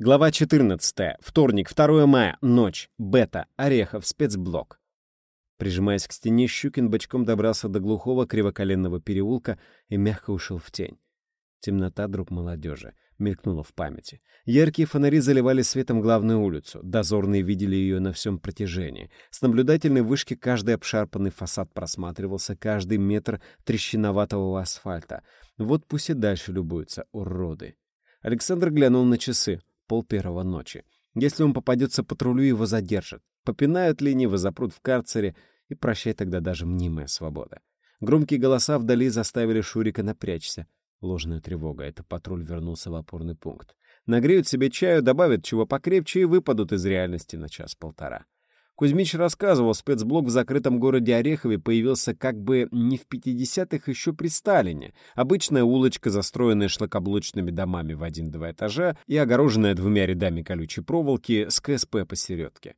Глава 14. Вторник, 2 мая. Ночь. Бета. Орехов. Спецблок. Прижимаясь к стене, Щукин бочком добрался до глухого кривоколенного переулка и мягко ушел в тень. Темнота, друг молодежи, мелькнула в памяти. Яркие фонари заливали светом главную улицу. Дозорные видели ее на всем протяжении. С наблюдательной вышки каждый обшарпанный фасад просматривался, каждый метр трещиноватого асфальта. Вот пусть и дальше любуются уроды. Александр глянул на часы пол первого ночи. Если он попадется патрулю, его задержат. Попинают лениво, запрут в карцере, и прощай тогда даже мнимая свобода. Громкие голоса вдали заставили Шурика напрячься. Ложная тревога. Это патруль вернулся в опорный пункт. Нагреют себе чаю, добавят чего покрепче и выпадут из реальности на час-полтора. Кузьмич рассказывал, спецблок в закрытом городе Орехове появился как бы не в 50-х еще при Сталине. Обычная улочка, застроенная шлакоблочными домами в один-два этажа и огороженная двумя рядами колючей проволоки с КСП посередке.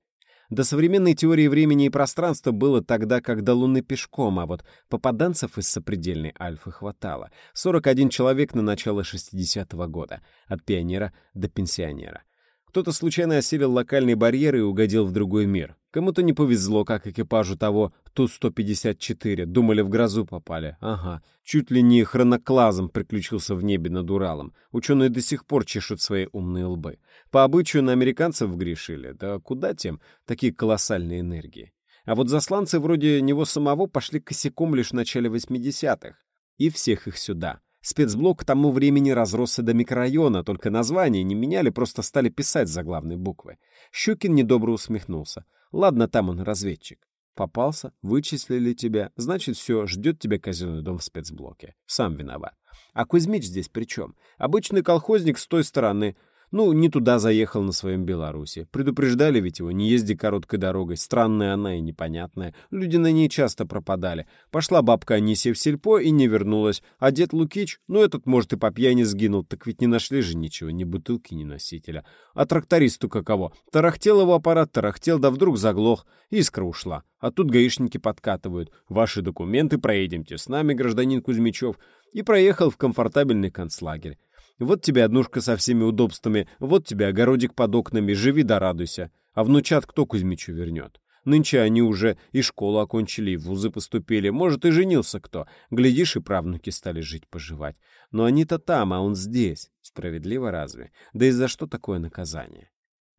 До современной теории времени и пространства было тогда, как до Луны пешком, а вот попаданцев из сопредельной Альфы хватало. 41 человек на начало 60-го года, от пионера до пенсионера. Кто-то случайно осилил локальные барьеры и угодил в другой мир. Кому-то не повезло, как экипажу того Ту-154. Думали, в грозу попали. Ага. Чуть ли не хроноклазом приключился в небе над Уралом. Ученые до сих пор чешут свои умные лбы. По обычаю на американцев грешили. Да куда тем такие колоссальные энергии? А вот засланцы вроде него самого пошли косяком лишь в начале 80-х. И всех их сюда. Спецблок к тому времени разросся до микрорайона, только название не меняли, просто стали писать за главной буквы. Щукин недобро усмехнулся. Ладно, там он разведчик. Попался, вычислили тебя, значит, все, ждет тебя казенный дом в спецблоке. Сам виноват. А Кузьмич здесь при чем? Обычный колхозник с той стороны — ну, не туда заехал на своем Беларуси. Предупреждали ведь его, не езди короткой дорогой. Странная она и непонятная. Люди на ней часто пропадали. Пошла бабка Анисия в сельпо и не вернулась. А дед Лукич, ну этот, может, и по пьяни сгинул, так ведь не нашли же ничего, ни бутылки, ни носителя. А трактористу каково? Тарахтел его аппарат, тарахтел, да вдруг заглох. Искра ушла. А тут гаишники подкатывают. Ваши документы, проедемте с нами, гражданин Кузьмичев. И проехал в комфортабельный концлагерь. Вот тебе однушка со всеми удобствами, вот тебе огородик под окнами, живи да радуйся. А внучат кто Кузьмичу вернет? Нынче они уже и школу окончили, и вузы поступили. Может, и женился кто. Глядишь, и правнуки стали жить-поживать. Но они-то там, а он здесь. Справедливо разве? Да и за что такое наказание?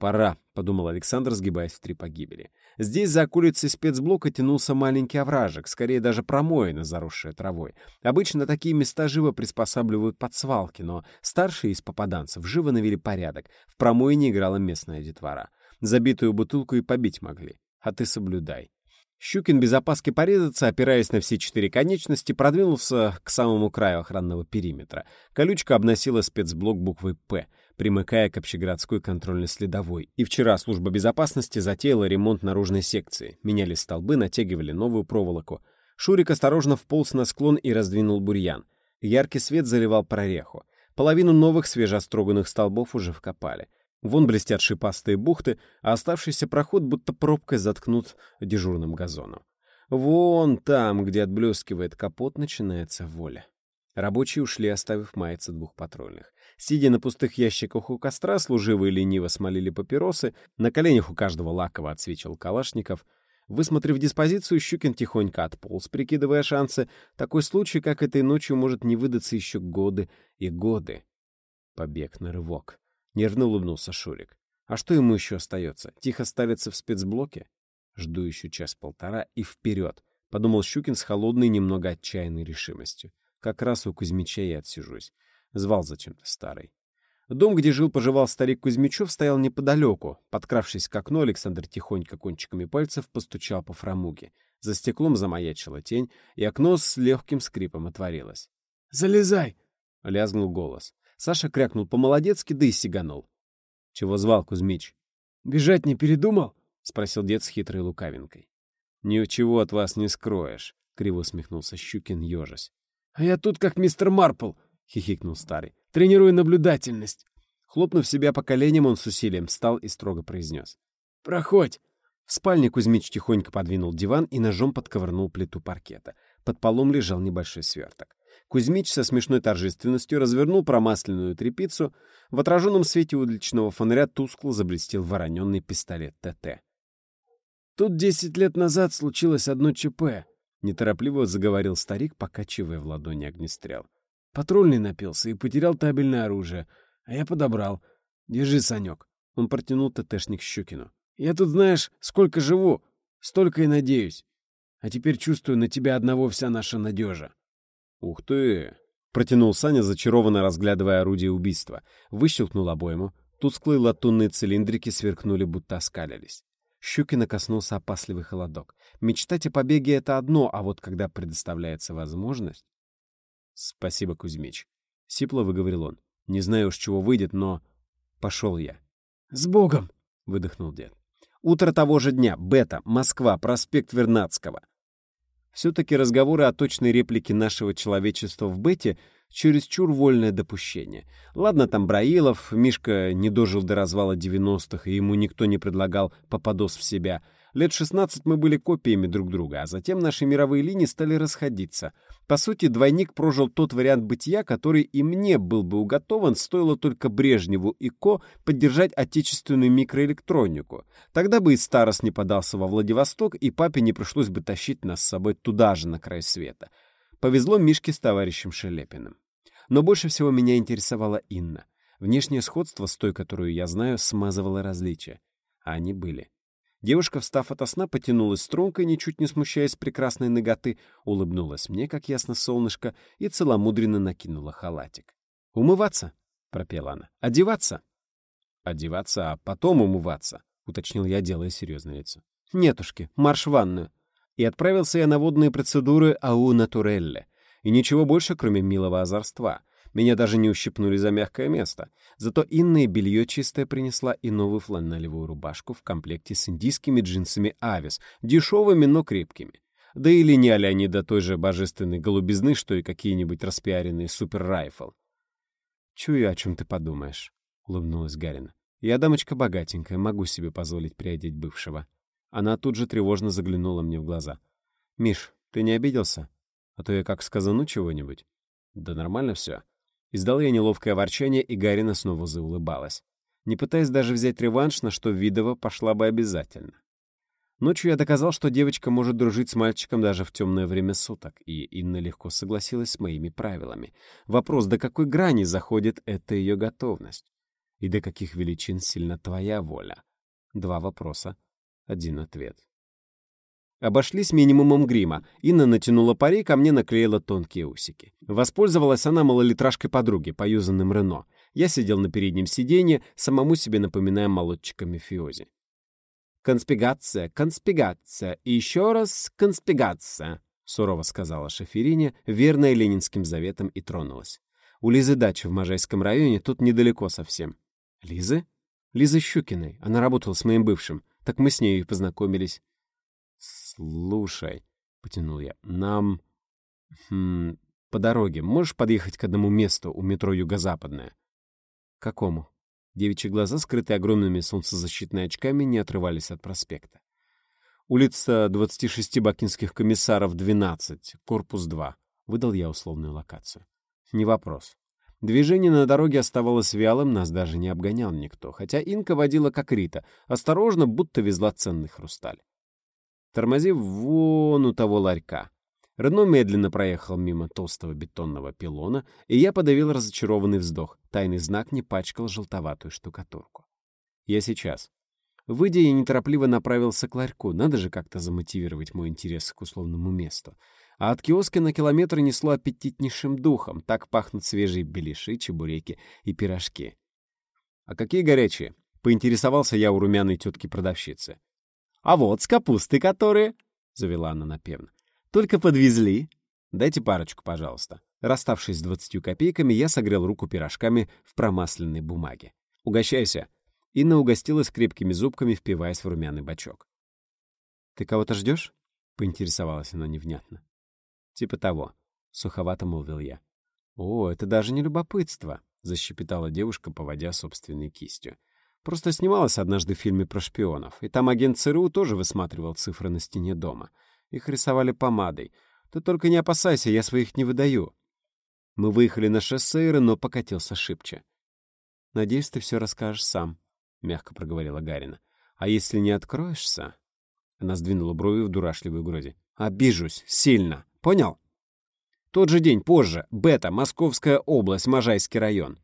«Пора», — подумал Александр, сгибаясь в три погибели. Здесь за околицей спецблока тянулся маленький овражек, скорее даже промоина, заросшая травой. Обычно такие места живо приспосабливают под свалки, но старшие из попаданцев живо навели порядок. В промоине играла местная детвора. Забитую бутылку и побить могли. А ты соблюдай. Щукин без опаски порезаться, опираясь на все четыре конечности, продвинулся к самому краю охранного периметра. Колючка обносила спецблок буквой «П», примыкая к общегородской контрольной следовой. И вчера служба безопасности затеяла ремонт наружной секции. Меняли столбы, натягивали новую проволоку. Шурик осторожно вполз на склон и раздвинул бурьян. Яркий свет заливал прореху. Половину новых свежеостроганных столбов уже вкопали. Вон блестят шипастые бухты, а оставшийся проход будто пробкой заткнут дежурным газоном. Вон там, где отблескивает капот, начинается воля. Рабочие ушли, оставив маяться двух патрульных. Сидя на пустых ящиках у костра, служивые лениво смолили папиросы, на коленях у каждого лаково отсвечивал калашников. Высмотрев диспозицию, Щукин тихонько отполз, прикидывая шансы. Такой случай, как этой ночью, может не выдаться еще годы и годы. Побег на рывок. Нервно улыбнулся Шурик. А что ему еще остается? Тихо ставиться в спецблоке? Жду еще час-полтора и вперед, подумал Щукин с холодной, немного отчаянной решимостью. Как раз у Кузьмича и отсижусь. Звал зачем-то старый. Дом, где жил-поживал старик Кузьмичев, стоял неподалеку. Подкравшись к окну, Александр тихонько кончиками пальцев постучал по фрамуге. За стеклом замаячила тень, и окно с легким скрипом отворилось. «Залезай!» — лязгнул голос. Саша крякнул по-молодецки, да и сиганул. — Чего звал Кузьмич? — Бежать не передумал? — спросил дед с хитрой лукавинкой. — Ничего от вас не скроешь, — криво усмехнулся Щукин, ежась. — А я тут как мистер Марпл, — хихикнул старый. — Тренирую наблюдательность. Хлопнув себя по коленям, он с усилием встал и строго произнес. — Проходь. В спальне Кузьмич тихонько подвинул диван и ножом подковырнул плиту паркета. Под полом лежал небольшой сверток. Кузьмич со смешной торжественностью развернул промасленную трепицу. В отраженном свете уличного фонаря тускло заблестел вороненный пистолет ТТ. «Тут десять лет назад случилось одно ЧП», — неторопливо заговорил старик, покачивая в ладони огнестрел. «Патрульный напился и потерял табельное оружие, а я подобрал. Держи, Санек». Он протянул ТТшник Щукину. «Я тут, знаешь, сколько живу, столько и надеюсь. А теперь чувствую на тебя одного вся наша надежа». «Ух ты!» — протянул Саня, зачарованно разглядывая орудие убийства. Выщелкнул обойму. Тусклые латунные цилиндрики сверкнули, будто оскалились. Щукина коснулся опасливый холодок. Мечтать о побеге — это одно, а вот когда предоставляется возможность... «Спасибо, Кузьмич», — сипло выговорил он. «Не знаю уж, чего выйдет, но...» «Пошел я». «С Богом!» — выдохнул дед. Утро того же дня. Бета. Москва. Проспект Вернадского. Все-таки разговоры о точной реплике нашего человечества в Бете чересчур вольное допущение. Ладно, там Браилов, Мишка не дожил до развала 90-х, и ему никто не предлагал попадос в себя — Лет 16 мы были копиями друг друга, а затем наши мировые линии стали расходиться. По сути, двойник прожил тот вариант бытия, который и мне был бы уготован, стоило только Брежневу и Ко поддержать отечественную микроэлектронику. Тогда бы и Старос не подался во Владивосток, и папе не пришлось бы тащить нас с собой туда же, на край света. Повезло Мишке с товарищем Шелепиным. Но больше всего меня интересовала Инна. Внешнее сходство с той, которую я знаю, смазывало различия. А они были. Девушка, встав ото сна, потянулась стрункой, ничуть не смущаясь прекрасной ноготы, улыбнулась мне, как ясно солнышко, и целомудренно накинула халатик. «Умываться?» — пропела она. «Одеваться?» «Одеваться, а потом умываться», — уточнил я, делая серьезное лицо. «Нетушки, марш в ванную». И отправился я на водные процедуры ау натурелле. И ничего больше, кроме милого озорства — меня даже не ущипнули за мягкое место. Зато Инна белье чистое принесла и новую фланелевую рубашку в комплекте с индийскими джинсами «Авис», дешевыми, но крепкими. Да и линяли они до той же божественной голубизны, что и какие-нибудь распиаренные супер-райфл. «Чую, о чем ты подумаешь», — улыбнулась Гарина. «Я дамочка богатенькая, могу себе позволить приодеть бывшего». Она тут же тревожно заглянула мне в глаза. «Миш, ты не обиделся? А то я как сказану чего-нибудь». «Да нормально все. Издал я неловкое ворчание, и Гарина снова заулыбалась. Не пытаясь даже взять реванш, на что Видова пошла бы обязательно. Ночью я доказал, что девочка может дружить с мальчиком даже в темное время суток, и Инна легко согласилась с моими правилами. Вопрос, до какой грани заходит эта ее готовность? И до каких величин сильна твоя воля? Два вопроса, один ответ. Обошлись минимумом грима. Инна натянула парик, а мне наклеила тонкие усики. Воспользовалась она малолитражкой подруги, поюзанным Рено. Я сидел на переднем сиденье, самому себе напоминая молодчика Мефиози. «Конспигация, конспигация и еще раз конспигация», — сурово сказала Шаферине, верная ленинским заветам, и тронулась. «У Лизы дача в Можайском районе, тут недалеко совсем». «Лизы?» «Лиза Щукиной. Она работала с моим бывшим. Так мы с ней и познакомились. «Слушай», — потянул я, — «нам... Хм, по дороге можешь подъехать к одному месту у метро Юго-Западное?» «Какому?» Девичьи глаза, скрытые огромными солнцезащитными очками, не отрывались от проспекта. «Улица 26 бакинских комиссаров, 12, корпус 2», — выдал я условную локацию. «Не вопрос». Движение на дороге оставалось вялым, нас даже не обгонял никто, хотя Инка водила как Рита, осторожно, будто везла ценный хрусталь тормозив вон у того ларька. Рено медленно проехал мимо толстого бетонного пилона, и я подавил разочарованный вздох. Тайный знак не пачкал желтоватую штукатурку. Я сейчас. Выйдя, я неторопливо направился к ларьку. Надо же как-то замотивировать мой интерес к условному месту. А от киоска на километр несло аппетитнейшим духом. Так пахнут свежие беляши, чебуреки и пирожки. «А какие горячие?» — поинтересовался я у румяной тетки-продавщицы. А вот с капусты которые, — завела она напевно. — Только подвезли. Дайте парочку, пожалуйста. Расставшись с двадцатью копейками, я согрел руку пирожками в промасленной бумаге. Угощайся. Инна угостилась крепкими зубками, впиваясь в румяный бачок. — Ты кого-то ждешь? — поинтересовалась она невнятно. — Типа того, — суховато молвил я. — О, это даже не любопытство, — защепетала девушка, поводя собственной кистью. Просто снималась однажды в фильме про шпионов, и там агент ЦРУ тоже высматривал цифры на стене дома. Их рисовали помадой. Ты только не опасайся, я своих не выдаю. Мы выехали на шоссе, и Рено покатился шибче. «Надеюсь, ты все расскажешь сам», — мягко проговорила Гарина. «А если не откроешься...» Она сдвинула брови в дурашливой угрозе. «Обижусь. Сильно. Понял?» Тот же день позже. Бета, Московская область, Можайский район.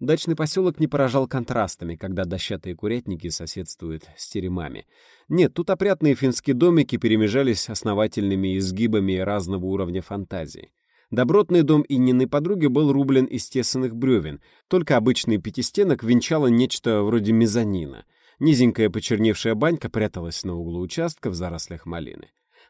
Дачный поселок не поражал контрастами, когда дощатые курятники соседствуют с теремами. Нет, тут опрятные финские домики перемежались основательными изгибами разного уровня фантазии. Добротный дом Инниной подруги был рублен из тесанных бревен, только обычный пятистенок венчало нечто вроде мезонина. Низенькая почерневшая банька пряталась на углу участка в зарослях малины.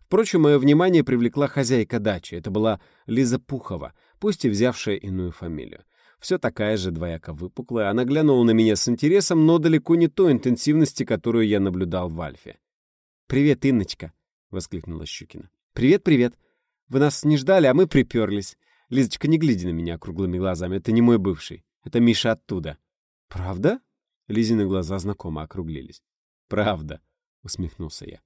Впрочем, мое внимание привлекла хозяйка дачи. Это была Лиза Пухова, пусть и взявшая иную фамилию все такая же двояко выпуклая. Она глянула на меня с интересом, но далеко не той интенсивности, которую я наблюдал в Альфе. «Привет, Инночка!» — воскликнула Щукина. «Привет, привет! Вы нас не ждали, а мы приперлись. Лизочка, не гляди на меня круглыми глазами, это не мой бывший. Это Миша оттуда». «Правда?» — Лизины глаза знакомо округлились. «Правда», — усмехнулся я.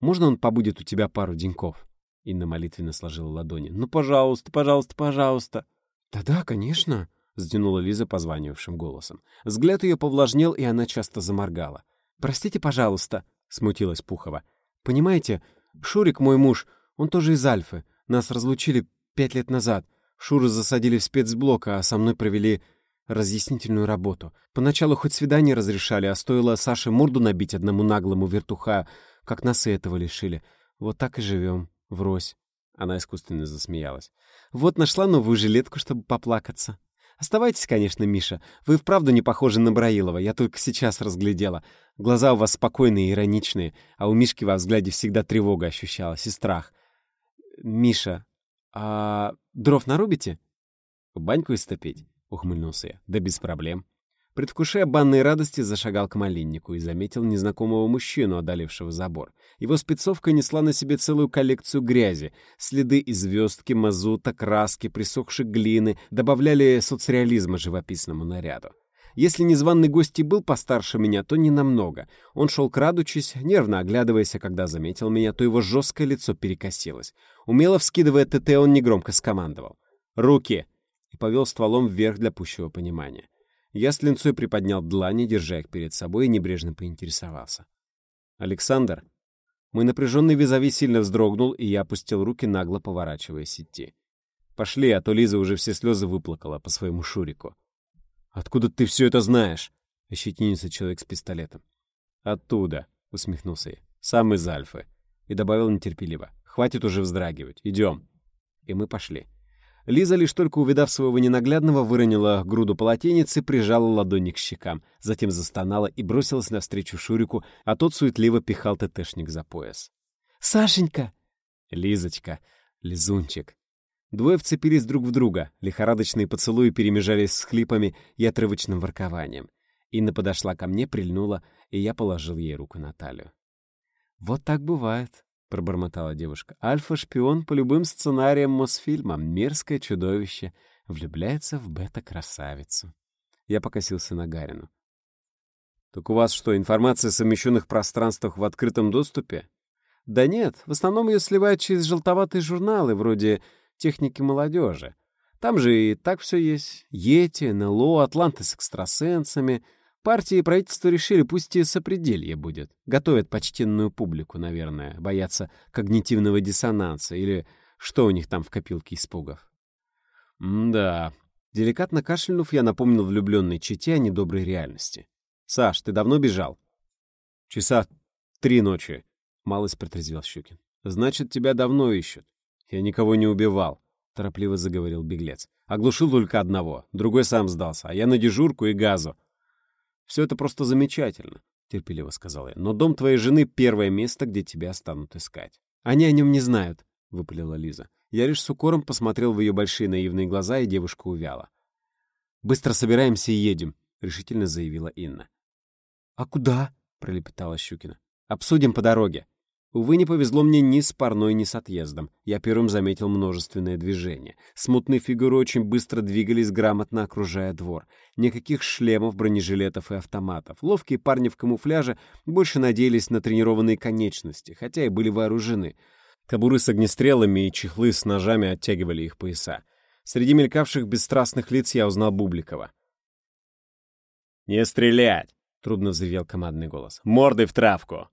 «Можно он побудет у тебя пару деньков?» Инна молитвенно сложила ладони. «Ну, пожалуйста, пожалуйста, пожалуйста». «Да-да, конечно», — затянула Лиза позванивавшим голосом. Взгляд ее повлажнел, и она часто заморгала. «Простите, пожалуйста», — смутилась Пухова. «Понимаете, Шурик, мой муж, он тоже из Альфы. Нас разлучили пять лет назад. Шуру засадили в спецблок, а со мной провели разъяснительную работу. Поначалу хоть свидание разрешали, а стоило Саше морду набить одному наглому вертуха, как нас и этого лишили. Вот так и живем, врозь». Она искусственно засмеялась. «Вот нашла новую жилетку, чтобы поплакаться». Оставайтесь, конечно, Миша. Вы вправду не похожи на Браилова, я только сейчас разглядела. Глаза у вас спокойные и ироничные, а у Мишки во взгляде всегда тревога ощущалась и страх. Миша, а дров нарубите? Баньку истопить? Ухмыльнулся я. Да без проблем. Предвкушая банной радости, зашагал к малиннику и заметил незнакомого мужчину, одолевшего забор. Его спецовка несла на себе целую коллекцию грязи. Следы из звездки, мазута, краски, присохшей глины добавляли соцреализма живописному наряду. Если незваный гость и был постарше меня, то не намного. Он шел крадучись, нервно оглядываясь, а когда заметил меня, то его жесткое лицо перекосилось. Умело вскидывая ТТ, он негромко скомандовал. «Руки!» и повел стволом вверх для пущего понимания. Я с линцой приподнял длани, держа их перед собой, и небрежно поинтересовался. «Александр?» Мой напряженный визави сильно вздрогнул, и я опустил руки, нагло поворачиваясь идти. «Пошли, а то Лиза уже все слезы выплакала по своему Шурику». «Откуда ты все это знаешь?» — ощетинился человек с пистолетом. «Оттуда», — усмехнулся я. «Сам из Альфы». И добавил нетерпеливо. «Хватит уже вздрагивать. Идем». И мы пошли. Лиза, лишь только увидав своего ненаглядного, выронила груду полотенец и прижала ладони к щекам, затем застонала и бросилась навстречу Шурику, а тот суетливо пихал ТТшник за пояс. «Сашенька!» «Лизочка! Лизунчик!» Двое вцепились друг в друга, лихорадочные поцелуи перемежались с хлипами и отрывочным воркованием. Инна подошла ко мне, прильнула, и я положил ей руку на талию. «Вот так бывает», — пробормотала девушка. «Альфа-шпион по любым сценариям Мосфильма, мерзкое чудовище, влюбляется в бета-красавицу». Я покосился на Гарину. «Так у вас что, информация о совмещенных пространствах в открытом доступе?» «Да нет, в основном ее сливают через желтоватые журналы, вроде «Техники молодежи». Там же и так все есть. Йети, НЛО, Атланты с экстрасенсами — Партии и правительство решили, пусть и сопределье будет. Готовят почтенную публику, наверное, боятся когнитивного диссонанса или что у них там в копилке испугов. М-да. Деликатно кашлянув, я напомнил влюбленной чете о недоброй реальности. «Саш, ты давно бежал?» «Часа три ночи», — малость протрезвел Щукин. «Значит, тебя давно ищут». «Я никого не убивал», — торопливо заговорил беглец. «Оглушил только одного, другой сам сдался, а я на дежурку и газу. Все это просто замечательно, — терпеливо сказал я. Но дом твоей жены — первое место, где тебя станут искать. Они о нем не знают, — выпалила Лиза. Я лишь с укором посмотрел в ее большие наивные глаза, и девушка увяла. «Быстро собираемся и едем», — решительно заявила Инна. «А куда?» — пролепетала Щукина. «Обсудим по дороге». Увы, не повезло мне ни с парной, ни с отъездом. Я первым заметил множественное движение. Смутные фигуры очень быстро двигались, грамотно окружая двор. Никаких шлемов, бронежилетов и автоматов. Ловкие парни в камуфляже больше надеялись на тренированные конечности, хотя и были вооружены. Кобуры с огнестрелами и чехлы с ножами оттягивали их пояса. Среди мелькавших бесстрастных лиц я узнал Бубликова. «Не стрелять!» — трудно взревел командный голос. «Мордой в травку!»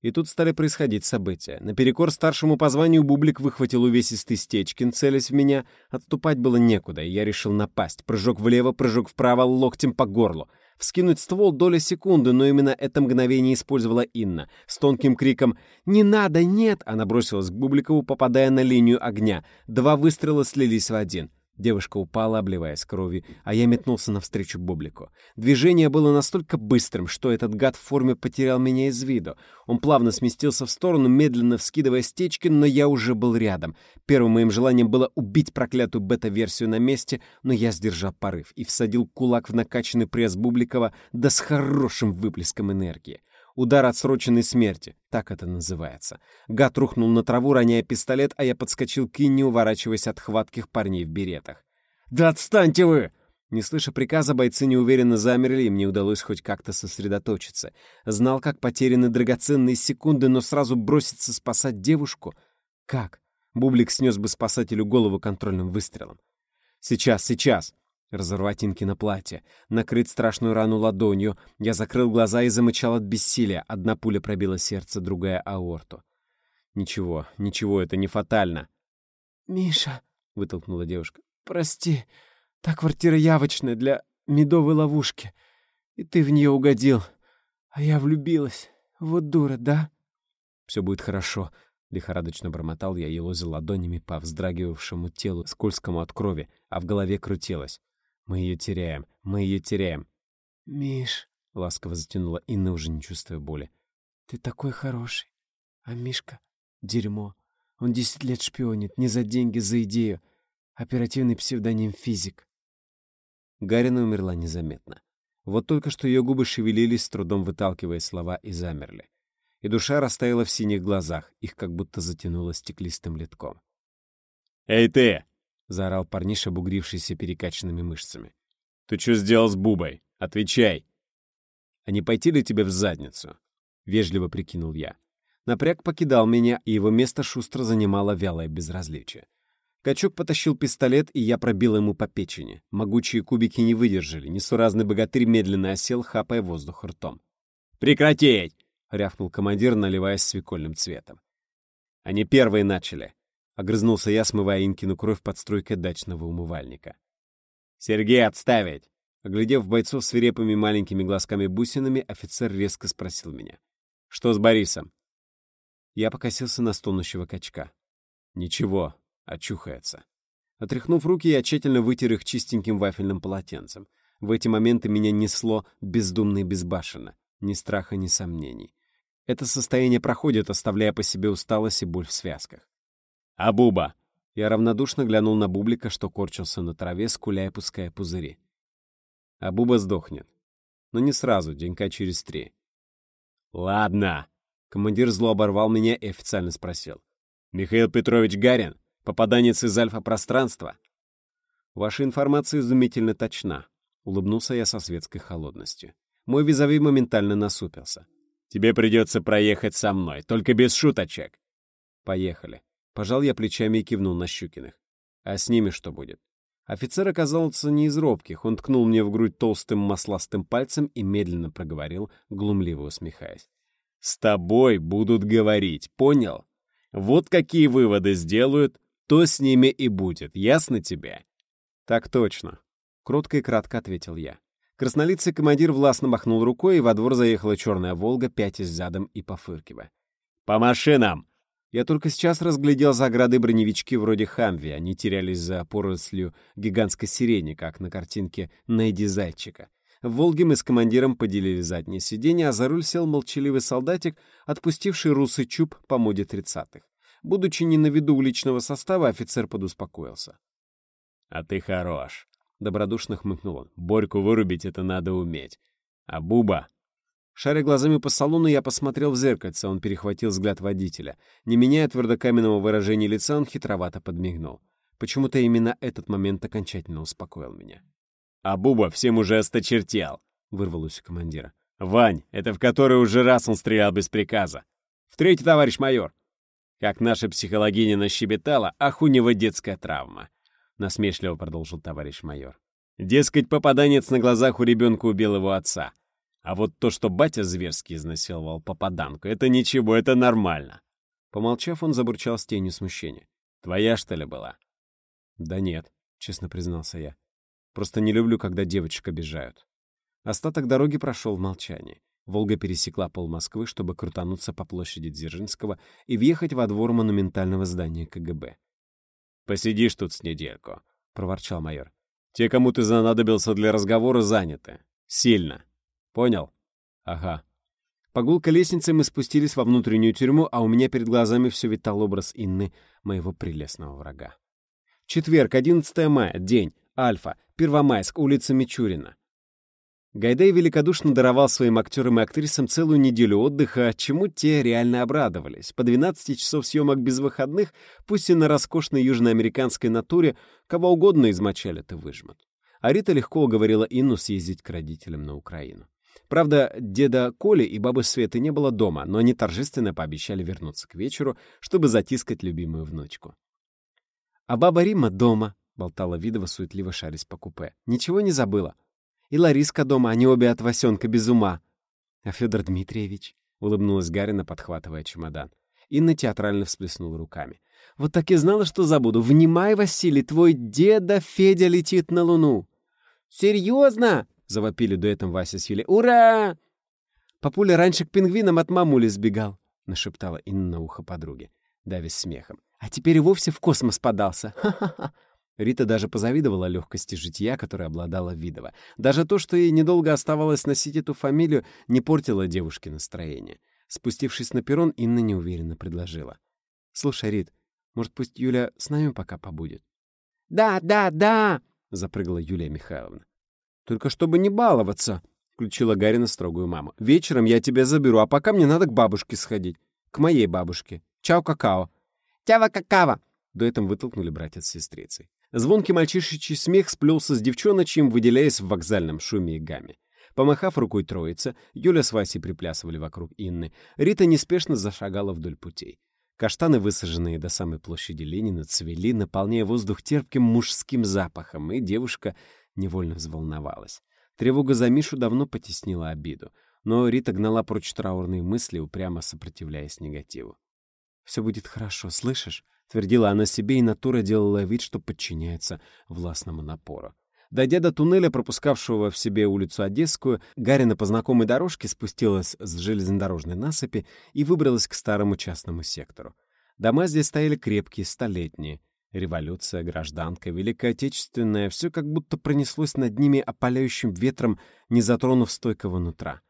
И тут стали происходить события. Наперекор старшему по званию Бублик выхватил увесистый стечкин, целясь в меня. Отступать было некуда, и я решил напасть. Прыжок влево, прыжок вправо, локтем по горлу. Вскинуть ствол доля секунды, но именно это мгновение использовала Инна. С тонким криком «Не надо, нет!» она бросилась к Бубликову, попадая на линию огня. Два выстрела слились в один. Девушка упала, обливаясь кровью, а я метнулся навстречу Бублику. Движение было настолько быстрым, что этот гад в форме потерял меня из виду. Он плавно сместился в сторону, медленно вскидывая стечки, но я уже был рядом. Первым моим желанием было убить проклятую бета-версию на месте, но я сдержал порыв и всадил кулак в накачанный пресс Бубликова, да с хорошим выплеском энергии. Удар отсроченной смерти, так это называется. Гад рухнул на траву, роняя пистолет, а я подскочил к Инне, уворачиваясь от хватких парней в беретах. «Да отстаньте вы!» Не слыша приказа, бойцы неуверенно замерли, и мне удалось хоть как-то сосредоточиться. Знал, как потеряны драгоценные секунды, но сразу броситься спасать девушку? Как? Бублик снес бы спасателю голову контрольным выстрелом. «Сейчас, сейчас!» Разорвать Инкино платье, накрыть страшную рану ладонью. Я закрыл глаза и замычал от бессилия. Одна пуля пробила сердце, другая — аорту. Ничего, ничего, это не фатально. «Миша», — вытолкнула девушка, — «прости, та квартира явочная для медовой ловушки, и ты в нее угодил, а я влюбилась. Вот дура, да?» «Все будет хорошо», — лихорадочно бормотал я и лозил ладонями по вздрагивавшему телу, скользкому от крови, а в голове крутилось. Мы ее теряем, мы ее теряем. «Миш», — ласково затянула Инна, уже не чувствуя боли, — «ты такой хороший. А Мишка — дерьмо. Он десять лет шпионит, не за деньги, за идею. Оперативный псевдоним «Физик». Гарина умерла незаметно. Вот только что ее губы шевелились, с трудом выталкивая слова, и замерли. И душа растаяла в синих глазах, их как будто затянуло стеклистым литком. «Эй ты!» — заорал парниша, бугрившийся перекачанными мышцами. «Ты что сделал с Бубой? Отвечай!» «А не пойти ли тебе в задницу?» — вежливо прикинул я. Напряг покидал меня, и его место шустро занимало вялое безразличие. Качок потащил пистолет, и я пробил ему по печени. Могучие кубики не выдержали, несуразный богатырь медленно осел, хапая воздух ртом. «Прекратить!» — рявкнул командир, наливаясь свекольным цветом. Они первые начали. Огрызнулся я, смывая Инкину кровь под струйкой дачного умывальника. «Сергей, отставить!» Оглядев бойцов свирепыми маленькими глазками-бусинами, офицер резко спросил меня. «Что с Борисом?» Я покосился на стонущего качка. «Ничего, очухается». Отряхнув руки, я тщательно вытер их чистеньким вафельным полотенцем. В эти моменты меня несло бездумно и безбашенно. Ни страха, ни сомнений. Это состояние проходит, оставляя по себе усталость и боль в связках. «А Буба?» Я равнодушно глянул на Бублика, что корчился на траве, скуляя, пуская пузыри. А Буба сдохнет. Но не сразу, денька через три. «Ладно!» Командир зло оборвал меня и официально спросил. «Михаил Петрович Гарин, попаданец из альфа-пространства?» «Ваша информация изумительно точна», — улыбнулся я со светской холодностью. Мой визави моментально насупился. «Тебе придется проехать со мной, только без шуточек». «Поехали». Пожал я плечами и кивнул на Щукиных. А с ними что будет? Офицер оказался не из робких. Он ткнул мне в грудь толстым масластым пальцем и медленно проговорил, глумливо усмехаясь. «С тобой будут говорить, понял? Вот какие выводы сделают, то с ними и будет, ясно тебе?» «Так точно», — кротко и кратко ответил я. Краснолицый командир властно махнул рукой, и во двор заехала черная «Волга», пятясь задом и пофыркивая. «По машинам!» Я только сейчас разглядел заграды броневички вроде «Хамви». Они терялись за порослью гигантской сирени, как на картинке «Найди зайчика». В «Волге» мы с командиром поделили заднее сиденье, а за руль сел молчаливый солдатик, отпустивший русый чуб по моде тридцатых. Будучи не на виду у личного состава, офицер подуспокоился. «А ты хорош», — добродушно хмыкнул он. «Борьку вырубить это надо уметь. А Буба Шаря глазами по салону, я посмотрел в зеркальце, он перехватил взгляд водителя. Не меняя твердокаменного выражения лица, он хитровато подмигнул. Почему-то именно этот момент окончательно успокоил меня. «А Буба всем уже осточертел», — вырвалось у командира. «Вань, это в который уже раз он стрелял без приказа. В третий, товарищ майор». Как наша психологиня нащебетала, ах, у него детская травма. — насмешливо продолжил товарищ майор. «Дескать, попаданец на глазах у ребенка убил его отца. А вот то, что батя зверски изнасиловал попаданку, это ничего, это нормально». Помолчав, он забурчал с тенью смущения. «Твоя, что ли, была?» «Да нет», — честно признался я. «Просто не люблю, когда девочек обижают». Остаток дороги прошел в молчании. Волга пересекла пол Москвы, чтобы крутануться по площади Дзержинского и въехать во двор монументального здания КГБ. «Посидишь тут с недельку», — проворчал майор. «Те, кому ты занадобился для разговора, заняты. Сильно. Понял?» «Ага». По гулкой лестнице мы спустились во внутреннюю тюрьму, а у меня перед глазами все витал образ Инны, моего прелестного врага. Четверг, 11 мая, день, Альфа, Первомайск, улица Мичурина. Гайдай великодушно даровал своим актерам и актрисам целую неделю отдыха, чему те реально обрадовались. По 12 часов съемок без выходных, пусть и на роскошной южноамериканской натуре, кого угодно измочалят и выжмут. А Рита легко уговорила Инну съездить к родителям на Украину. Правда, деда Коли и бабы Светы не было дома, но они торжественно пообещали вернуться к вечеру, чтобы затискать любимую внучку. «А баба Рима дома», — болтала Видова, суетливо шарясь по купе. «Ничего не забыла?» И Лариска дома, они обе от Васенка без ума. А Федор Дмитриевич, — улыбнулась Гарина, подхватывая чемодан. Инна театрально всплеснула руками. «Вот так и знала, что забуду. Внимай, Василий, твой деда Федя летит на Луну!» «Серьезно?» — завопили дуэтом Вася с Юлей. «Ура!» «Папуля раньше к пингвинам от мамули сбегал», — нашептала Инна на ухо подруге, давясь смехом. «А теперь и вовсе в космос подался. Ха-ха-ха!» Рита даже позавидовала легкости жития, которой обладала Видова. Даже то, что ей недолго оставалось носить эту фамилию, не портило девушке настроение. Спустившись на перрон, Инна неуверенно предложила. «Слушай, Рит, может, пусть Юля с нами пока побудет?» «Да, да, да!» — запрыгала Юлия Михайловна. «Только чтобы не баловаться!» — включила Гарина строгую маму. «Вечером я тебя заберу, а пока мне надо к бабушке сходить. К моей бабушке. Чао-какао!» «Тява-какао!» — дуэтом вытолкнули братец с сестрицей. Звонкий мальчишечий смех сплелся с девчоночьим, выделяясь в вокзальном шуме и гамме. Помахав рукой троица, Юля с Васей приплясывали вокруг Инны. Рита неспешно зашагала вдоль путей. Каштаны, высаженные до самой площади Ленина, цвели, наполняя воздух терпким мужским запахом, и девушка невольно взволновалась. Тревога за Мишу давно потеснила обиду, но Рита гнала прочь траурные мысли, упрямо сопротивляясь негативу. «Все будет хорошо, слышишь?» — твердила она себе, и натура делала вид, что подчиняется властному напору. Дойдя до туннеля, пропускавшего в себе улицу Одесскую, Гарина по знакомой дорожке спустилась с железнодорожной насыпи и выбралась к старому частному сектору. Дома здесь стояли крепкие, столетние. Революция, гражданка, Великая Отечественная — все как будто пронеслось над ними опаляющим ветром, не затронув стойкого нутра.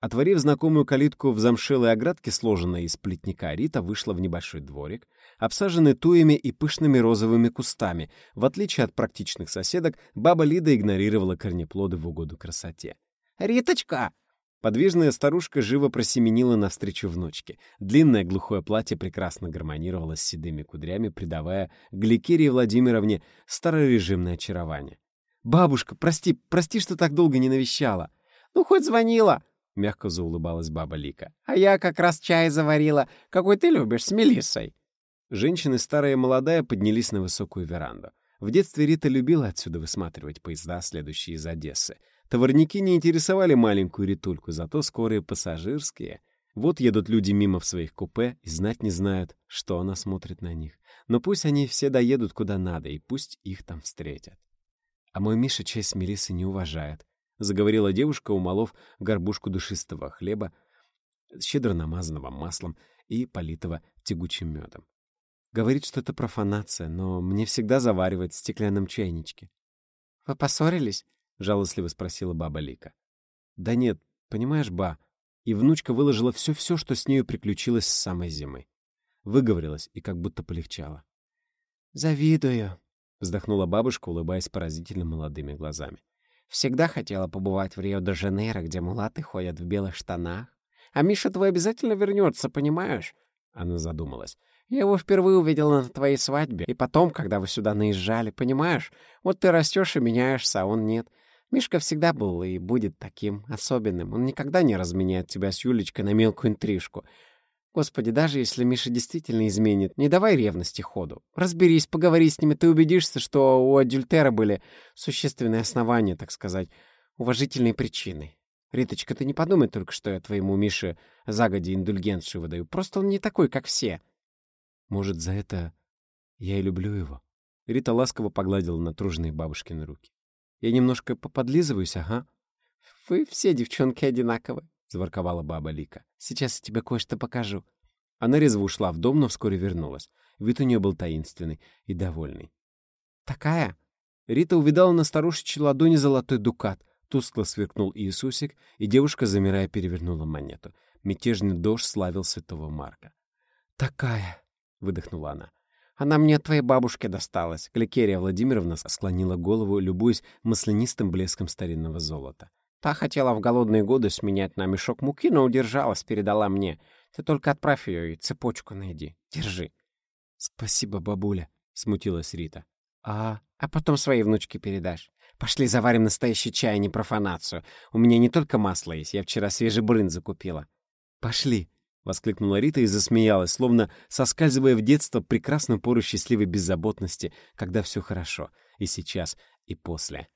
Отворив знакомую калитку в замшелой оградке, сложенной из плетника, Рита вышла в небольшой дворик, обсаженный туями и пышными розовыми кустами. В отличие от практичных соседок, баба Лида игнорировала корнеплоды в угоду красоте. «Риточка!» Подвижная старушка живо просеменила навстречу внучке. Длинное глухое платье прекрасно гармонировало с седыми кудрями, придавая Гликерии Владимировне старорежимное очарование. «Бабушка, прости, прости, что так долго не навещала». «Ну, хоть звонила!» — мягко заулыбалась баба Лика. «А я как раз чай заварила. Какой ты любишь, с мелиссой». Женщины, старая и молодая, поднялись на высокую веранду. В детстве Рита любила отсюда высматривать поезда, следующие из Одессы. Товарники не интересовали маленькую Ритульку, зато скорые пассажирские. Вот едут люди мимо в своих купе и знать не знают, что она смотрит на них. Но пусть они все доедут куда надо, и пусть их там встретят. А мой Миша честь Мелисы не уважает. — заговорила девушка, умолов горбушку душистого хлеба, щедро намазанного маслом и политого тягучим медом. Говорит, что это профанация, но мне всегда заваривает в стеклянном чайничке. — Вы поссорились? — жалостливо спросила баба Лика. — Да нет, понимаешь, ба. И внучка выложила все-все, что с нею приключилось с самой зимы. Выговорилась и как будто полегчало. — Завидую, — вздохнула бабушка, улыбаясь поразительно молодыми глазами. Всегда хотела побывать в Рио-де-Жанейро, где мулаты ходят в белых штанах. А Миша твой обязательно вернется, понимаешь?» Она задумалась. «Я его впервые увидела на твоей свадьбе, и потом, когда вы сюда наезжали, понимаешь? Вот ты растешь и меняешься, а он нет. Мишка всегда был и будет таким особенным. Он никогда не разменяет тебя с Юлечкой на мелкую интрижку. Господи, даже если Миша действительно изменит, не давай ревности ходу. Разберись, поговори с ними, ты убедишься, что у адюльтера были существенные основания, так сказать, уважительные причины. Риточка, ты не подумай только, что я твоему Мише загоди индульгенцию выдаю. Просто он не такой, как все. Может, за это я и люблю его? Рита ласково погладила натруженные бабушкины руки. Я немножко поподлизываюсь, ага. Вы все девчонки одинаковы, — заворковала баба Лика. «Сейчас я тебе кое-что покажу». Она резво ушла в дом, но вскоре вернулась. Вид у нее был таинственный и довольный. «Такая?» Рита увидала на старушечьей ладони золотой дукат. Тускло сверкнул Иисусик, и девушка, замирая, перевернула монету. Мятежный дождь славил святого Марка. «Такая!» — выдохнула она. «Она мне от твоей бабушки досталась». Гликерия Владимировна склонила голову, любуясь маслянистым блеском старинного золота. Та хотела в голодные годы сменять на мешок муки, но удержалась, передала мне. Ты только отправь ее и цепочку найди. Держи. — Спасибо, бабуля, — смутилась Рита. — А, а потом своей внучке передашь. Пошли заварим настоящий чай, а не профанацию. У меня не только масло есть, я вчера свежий брын закупила. — Пошли, — воскликнула Рита и засмеялась, словно соскальзывая в детство прекрасную пору счастливой беззаботности, когда все хорошо, и сейчас, и после.